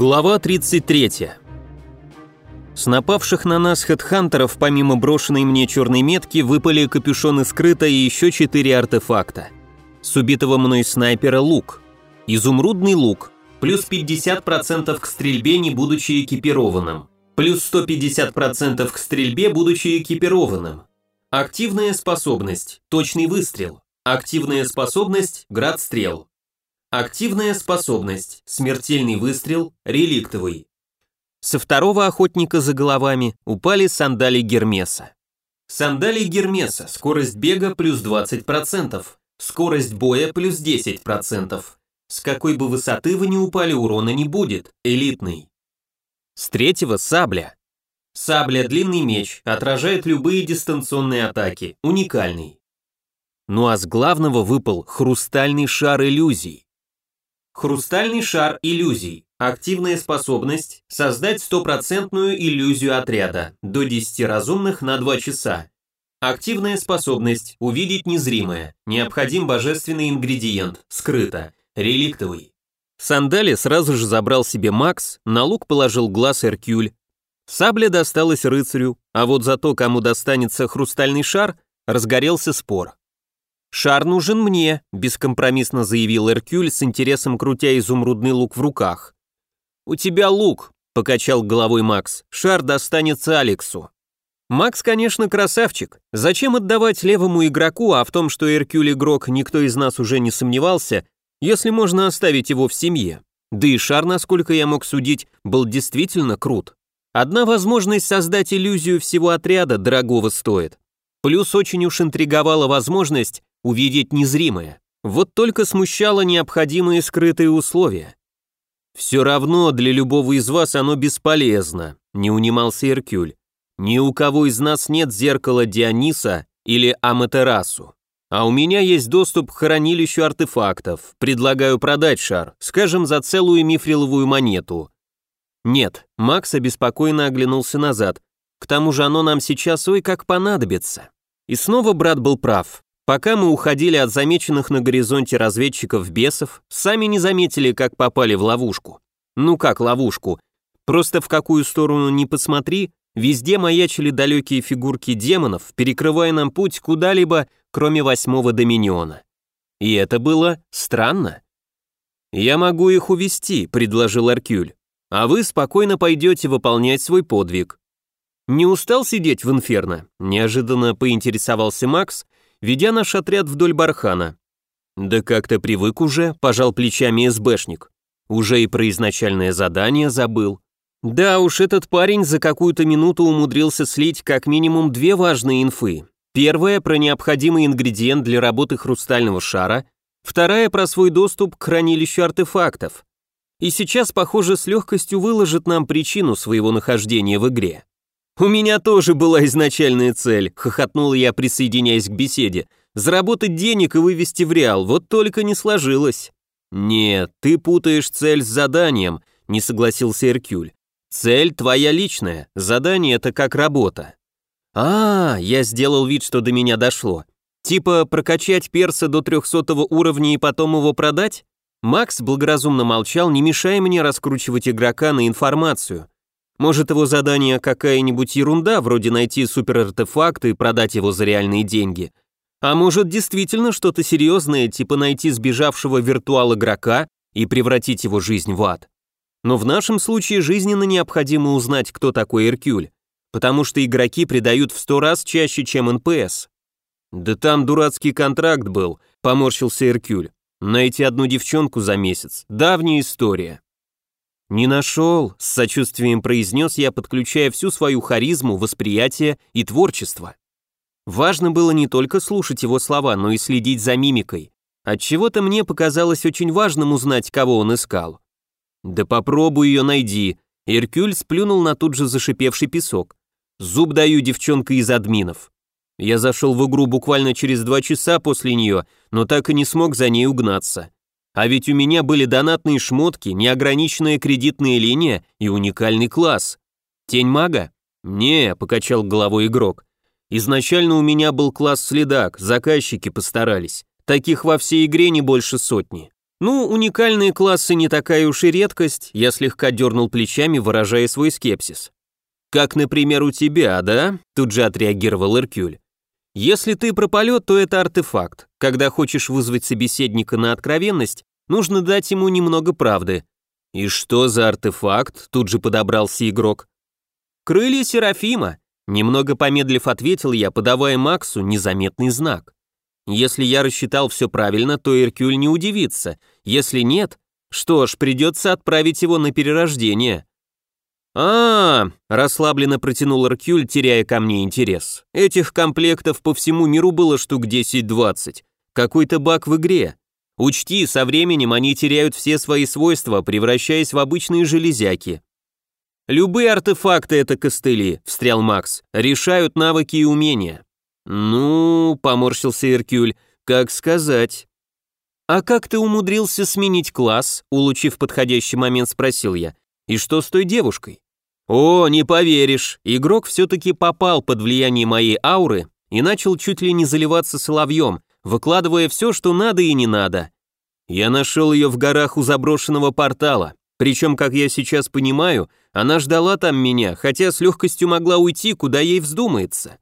Глава 33. С напавших на нас хедхантеров, помимо брошенной мне черной метки, выпали капюшоны скрыто и еще четыре артефакта. С убитого мной снайпера лук. Изумрудный лук. Плюс 50% к стрельбе, не будучи экипированным. Плюс 150% к стрельбе, будучи экипированным. Активная способность. Точный выстрел. Активная способность. Град стрел. Активная способность, смертельный выстрел, реликтовый. Со второго охотника за головами упали сандали Гермеса. Сандали Гермеса, скорость бега плюс 20%, скорость боя плюс 10%. С какой бы высоты вы ни упали, урона не будет, элитный. С третьего сабля. Сабля длинный меч, отражает любые дистанционные атаки, уникальный. Ну а с главного выпал хрустальный шар иллюзий. Хрустальный шар иллюзий. Активная способность – создать стопроцентную иллюзию отряда, до 10 разумных на 2 часа. Активная способность – увидеть незримое. Необходим божественный ингредиент, скрыто, реликтовый. Сандали сразу же забрал себе Макс, на лук положил глаз Эркюль. Сабля досталась рыцарю, а вот за то, кому достанется хрустальный шар, разгорелся спор. «Шар нужен мне», – бескомпромиссно заявил Эркюль с интересом крутя изумрудный лук в руках. «У тебя лук», – покачал головой Макс, – «шар достанется Алексу». Макс, конечно, красавчик. Зачем отдавать левому игроку, а в том, что Эркюль игрок, никто из нас уже не сомневался, если можно оставить его в семье. Да и шар, насколько я мог судить, был действительно крут. Одна возможность создать иллюзию всего отряда дорогого стоит. Плюс очень уж интриговала возможность увидеть незримое. Вот только смущало необходимые скрытые условия. «Все равно для любого из вас оно бесполезно», — не унимался Иркюль. «Ни у кого из нас нет зеркала Диониса или Аматерасу. А у меня есть доступ к хранилищу артефактов. Предлагаю продать шар, скажем, за целую мифриловую монету». «Нет», — Макс обеспокоенно оглянулся назад. «К тому же оно нам сейчас ой как понадобится». И снова брат был прав. Пока мы уходили от замеченных на горизонте разведчиков бесов, сами не заметили, как попали в ловушку. Ну как ловушку? Просто в какую сторону ни посмотри, везде маячили далекие фигурки демонов, перекрывая нам путь куда-либо, кроме восьмого доминиона. И это было странно. «Я могу их увести», — предложил Аркюль, «а вы спокойно пойдете выполнять свой подвиг». «Не устал сидеть в инферно?» — неожиданно поинтересовался Макс, ведя наш отряд вдоль бархана. «Да как-то привык уже», – пожал плечами СБшник. «Уже и про изначальное задание забыл». Да уж, этот парень за какую-то минуту умудрился слить как минимум две важные инфы. Первая про необходимый ингредиент для работы хрустального шара, вторая про свой доступ к хранилищу артефактов. И сейчас, похоже, с легкостью выложит нам причину своего нахождения в игре. «У меня тоже была изначальная цель», — хохотнул я, присоединяясь к беседе. «Заработать денег и вывести в реал, вот только не сложилось». «Нет, ты путаешь цель с заданием», — не согласился Эркюль. «Цель твоя личная, задание — это как работа». «А, я сделал вид, что до меня дошло. Типа прокачать перса до 300 уровня и потом его продать?» Макс благоразумно молчал, не мешая мне раскручивать игрока на информацию. Может, его задание какая-нибудь ерунда, вроде найти суперартефакт и продать его за реальные деньги. А может, действительно что-то серьезное, типа найти сбежавшего виртуал игрока и превратить его жизнь в ад. Но в нашем случае жизненно необходимо узнать, кто такой Эркюль, потому что игроки предают в сто раз чаще, чем НПС. «Да там дурацкий контракт был», — поморщился Эркюль. «Найти одну девчонку за месяц. Давняя история». «Не нашел», — с сочувствием произнес я, подключая всю свою харизму, восприятие и творчество. Важно было не только слушать его слова, но и следить за мимикой. Отчего-то мне показалось очень важным узнать, кого он искал. «Да попробуй ее найди», — Иркюль сплюнул на тут же зашипевший песок. «Зуб даю девчонка из админов». Я зашел в игру буквально через два часа после нее, но так и не смог за ней угнаться. А ведь у меня были донатные шмотки, неограниченная кредитная линия и уникальный класс. Тень мага? Не, покачал головой игрок. Изначально у меня был класс следак, заказчики постарались. Таких во всей игре не больше сотни. Ну, уникальные классы не такая уж и редкость, я слегка дернул плечами, выражая свой скепсис. Как, например, у тебя, да? Тут же отреагировал Эркюль. Если ты про полет, то это артефакт. Когда хочешь вызвать собеседника на откровенность, нужно дать ему немного правды. И что за артефакт? Тут же подобрался игрок. Крылья Серафима. Немного помедлив ответил я, подавая Максу незаметный знак. Если я рассчитал все правильно, то Эркюль не удивится. Если нет, что ж, придется отправить его на перерождение. А, -а, -а расслабленно протянул Эркюль, теряя ко мне интерес. Этих комплектов по всему миру было штук 10-20. Какой-то баг в игре. Учти, со временем они теряют все свои свойства, превращаясь в обычные железяки. Любые артефакты это костыли, встрял Макс, решают навыки и умения. «Ну...» — поморщился Иркюль. «Как сказать?» «А как ты умудрился сменить класс?» — улучив подходящий момент, спросил я. «И что с той девушкой?» «О, не поверишь!» Игрок все-таки попал под влияние моей ауры и начал чуть ли не заливаться соловьем, выкладывая все, что надо и не надо. Я нашел ее в горах у заброшенного портала, причем, как я сейчас понимаю, она ждала там меня, хотя с легкостью могла уйти, куда ей вздумается.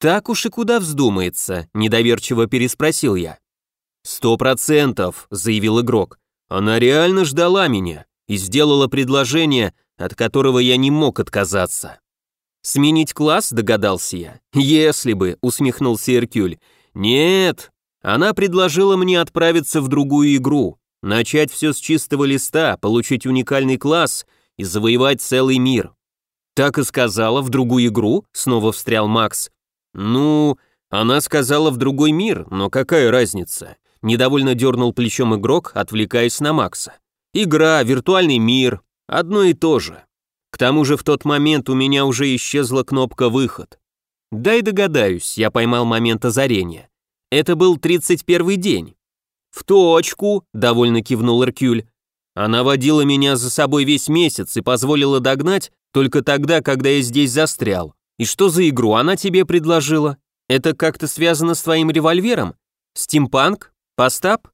«Так уж и куда вздумается», — недоверчиво переспросил я. «Сто процентов», — заявил игрок. «Она реально ждала меня и сделала предложение, от которого я не мог отказаться». «Сменить класс?» — догадался я. «Если бы», — усмехнулся Иркюль. «Нет, она предложила мне отправиться в другую игру, начать все с чистого листа, получить уникальный класс и завоевать целый мир». «Так и сказала, в другую игру?» — снова встрял Макс. «Ну, она сказала в другой мир, но какая разница?» Недовольно дернул плечом игрок, отвлекаясь на Макса. «Игра, виртуальный мир, одно и то же. К тому же в тот момент у меня уже исчезла кнопка «Выход». Дай догадаюсь, я поймал момент озарения. Это был 31 день. «В точку», — довольно кивнул Эркюль. «Она водила меня за собой весь месяц и позволила догнать только тогда, когда я здесь застрял. И что за игру она тебе предложила? Это как-то связано с твоим револьвером? Стимпанк? Постап?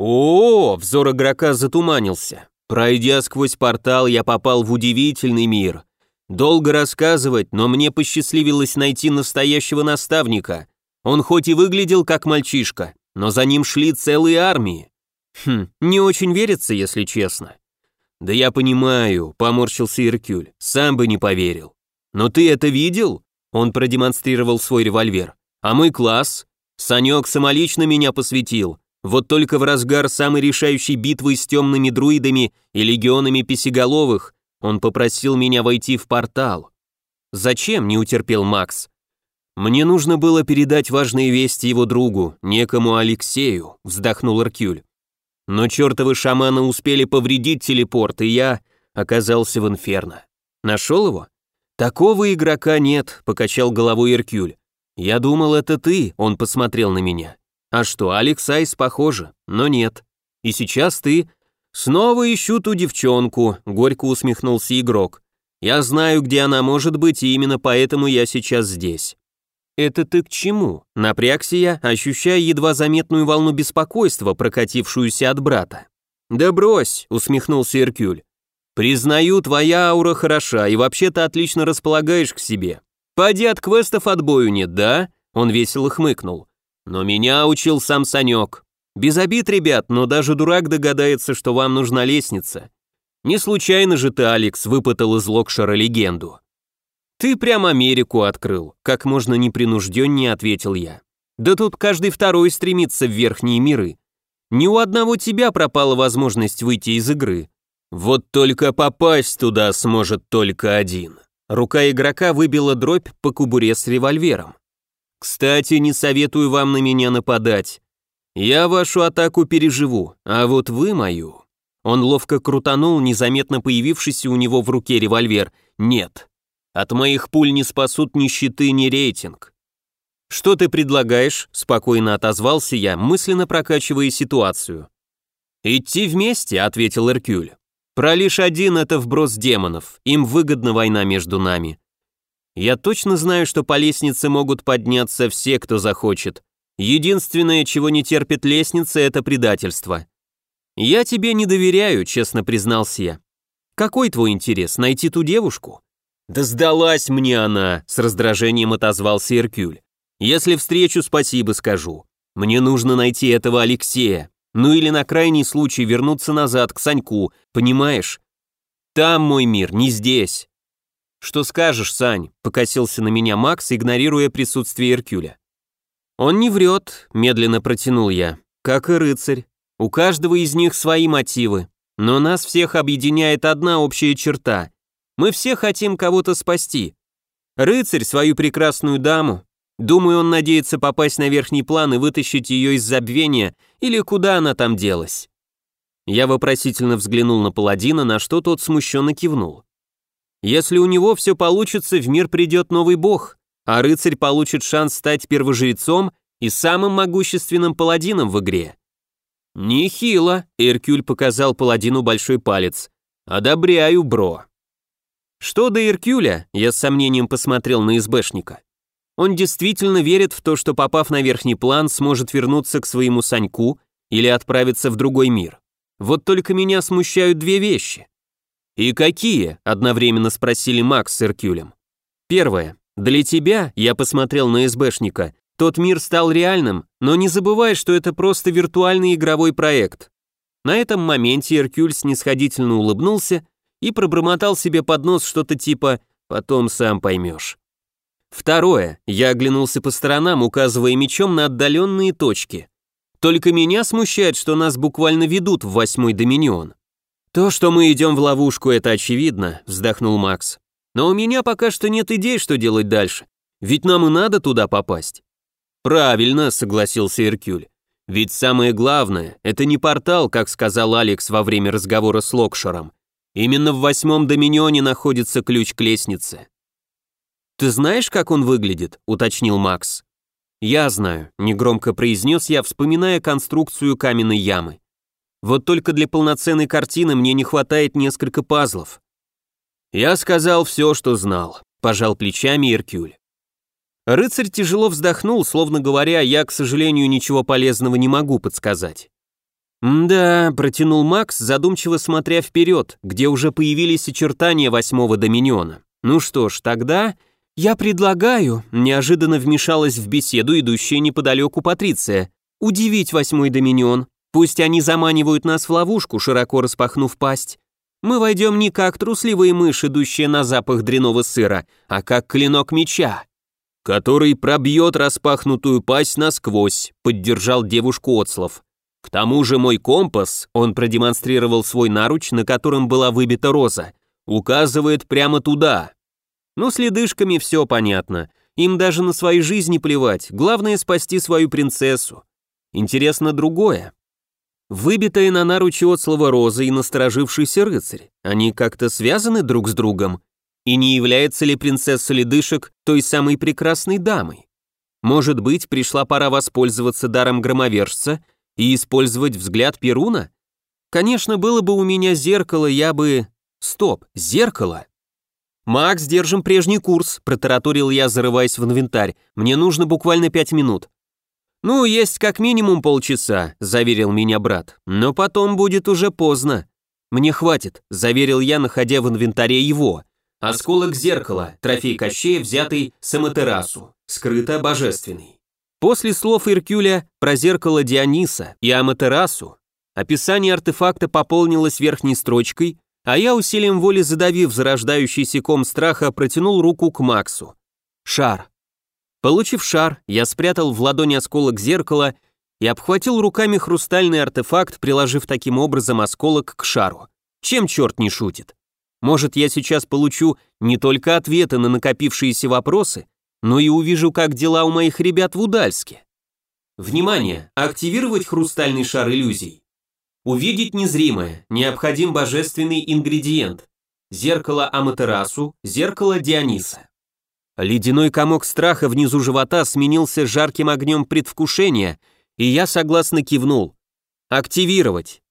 О, взор игрока затуманился. Пройдя сквозь портал, я попал в удивительный мир. Долго рассказывать, но мне посчастливилось найти настоящего наставника. Он хоть и выглядел как мальчишка, но за ним шли целые армии. Хм, не очень верится, если честно. Да я понимаю, поморщился Иркюль, сам бы не поверил. «Но ты это видел?» Он продемонстрировал свой револьвер. «А мой класс? Санек самолично меня посвятил. Вот только в разгар самой решающей битвы с темными друидами и легионами писеголовых он попросил меня войти в портал. «Зачем?» – не утерпел Макс. «Мне нужно было передать важные вести его другу, некому Алексею», – вздохнул Аркюль. «Но чертовы шаманы успели повредить телепорт, и я оказался в инферно. Нашел его? «Такого игрока нет», — покачал головой Иркюль. «Я думал, это ты», — он посмотрел на меня. «А что, Алекс Айс похоже, но нет. И сейчас ты...» «Снова ищу ту девчонку», — горько усмехнулся игрок. «Я знаю, где она может быть, и именно поэтому я сейчас здесь». «Это ты к чему?» — напрягся я, ощущая едва заметную волну беспокойства, прокатившуюся от брата. «Да брось», — усмехнулся Иркюль. Признаю, твоя аура хороша, и вообще ты отлично располагаешь к себе. Поди от квестов отбою нет, да? Он весело хмыкнул. Но меня учил сам Санек. Без обид, ребят, но даже дурак догадается, что вам нужна лестница. Не случайно же ты, Алекс, выпытал из Локшера легенду. Ты прям Америку открыл, как можно непринужденнее ответил я. Да тут каждый второй стремится в верхние миры. Ни у одного тебя пропала возможность выйти из игры. Вот только попасть туда сможет только один. Рука игрока выбила дробь по кубуре с револьвером. Кстати, не советую вам на меня нападать. Я вашу атаку переживу, а вот вы мою. Он ловко крутанул незаметно появившийся у него в руке револьвер. Нет. От моих пуль не спасут ни щиты, ни рейтинг. «Что ты предлагаешь?» – спокойно отозвался я, мысленно прокачивая ситуацию. «Идти вместе», – ответил Эркюль. Про лишь один это вброс демонов, им выгодна война между нами. Я точно знаю, что по лестнице могут подняться все, кто захочет. Единственное, чего не терпит лестница, это предательство. «Я тебе не доверяю», — честно признался я. «Какой твой интерес, найти ту девушку?» «Да сдалась мне она», — с раздражением отозвался Иркюль. «Если встречу, спасибо скажу. Мне нужно найти этого Алексея. Ну или на крайний случай вернуться назад к Саньку, понимаешь? Там мой мир, не здесь». «Что скажешь, Сань?» — покосился на меня Макс, игнорируя присутствие Иркюля. «Он не врет», — медленно протянул я, — «как и рыцарь. У каждого из них свои мотивы, но нас всех объединяет одна общая черта. Мы все хотим кого-то спасти. Рыцарь свою прекрасную даму. Думаю, он надеется попасть на верхний план и вытащить ее из забвения, или куда она там делась». Я вопросительно взглянул на паладина, на что тот смущенно кивнул. «Если у него все получится, в мир придет новый бог, а рыцарь получит шанс стать первожрецом и самым могущественным паладином в игре. «Нехило», — Иркюль показал паладину большой палец. «Одобряю, бро». Что до Иркюля, я с сомнением посмотрел на СБшника. Он действительно верит в то, что попав на верхний план, сможет вернуться к своему Саньку или отправиться в другой мир. Вот только меня смущают две вещи. «И какие?» – одновременно спросили Макс с Иркюлем. Первое. Для тебя, я посмотрел на СБшника, тот мир стал реальным, но не забывай, что это просто виртуальный игровой проект. На этом моменте Иркюль снисходительно улыбнулся и пробормотал себе под нос что-то типа «потом сам поймешь». Второе, я оглянулся по сторонам, указывая мечом на отдаленные точки. Только меня смущает, что нас буквально ведут в восьмой доминион. То, что мы идем в ловушку, это очевидно, вздохнул Макс. Но у меня пока что нет идей, что делать дальше. Ведь нам и надо туда попасть. Правильно, согласился Иркюль. Ведь самое главное, это не портал, как сказал Алекс во время разговора с Локшером. Именно в восьмом доминионе находится ключ к лестнице. «Ты знаешь, как он выглядит?» — уточнил Макс. «Я знаю», — негромко произнес я, вспоминая конструкцию каменной ямы. «Вот только для полноценной картины мне не хватает несколько пазлов. «Я сказал все, что знал», – пожал плечами Иркюль. Рыцарь тяжело вздохнул, словно говоря, я, к сожалению, ничего полезного не могу подсказать. «Да», – протянул Макс, задумчиво смотря вперед, где уже появились очертания восьмого доминиона. «Ну что ж, тогда...» «Я предлагаю», – неожиданно вмешалась в беседу идущая неподалеку Патриция, «удивить восьмой доминион. Пусть они заманивают нас в ловушку, широко распахнув пасть мы войдем не как трусливые мыши, идущие на запах дряного сыра, а как клинок меча, который пробьет распахнутую пасть насквозь, поддержал девушку Оцлов. К тому же мой компас, он продемонстрировал свой наруч, на котором была выбита роза, указывает прямо туда. Ну, с ледышками все понятно. Им даже на свои жизни плевать, главное спасти свою принцессу. Интересно другое. Выбитая на наручи от слова роза и насторожившийся рыцарь, они как-то связаны друг с другом? И не является ли принцесса Ледышек той самой прекрасной дамой? Может быть, пришла пора воспользоваться даром громовержца и использовать взгляд Перуна? Конечно, было бы у меня зеркало, я бы... Стоп, зеркало? «Макс, держим прежний курс», — протараторил я, зарываясь в инвентарь. «Мне нужно буквально пять минут». «Ну, есть как минимум полчаса», — заверил меня брат, «но потом будет уже поздно». «Мне хватит», — заверил я, находя в инвентаре его. Осколок зеркала, трофей Кощея, взятый с Аматерасу, скрыто божественный. После слов Иркюля про зеркало Диониса и Аматерасу, описание артефакта пополнилось верхней строчкой, а я усилием воли задавив зарождающийся ком страха, протянул руку к Максу. Шар. Получив шар, я спрятал в ладони осколок зеркала и обхватил руками хрустальный артефакт, приложив таким образом осколок к шару. Чем черт не шутит? Может, я сейчас получу не только ответы на накопившиеся вопросы, но и увижу, как дела у моих ребят в Удальске. Внимание! Активировать хрустальный шар иллюзий. Увидеть незримое, необходим божественный ингредиент. Зеркало Аматерасу, зеркало Диониса. Ледяной комок страха внизу живота сменился жарким огнем предвкушения, и я согласно кивнул. «Активировать!»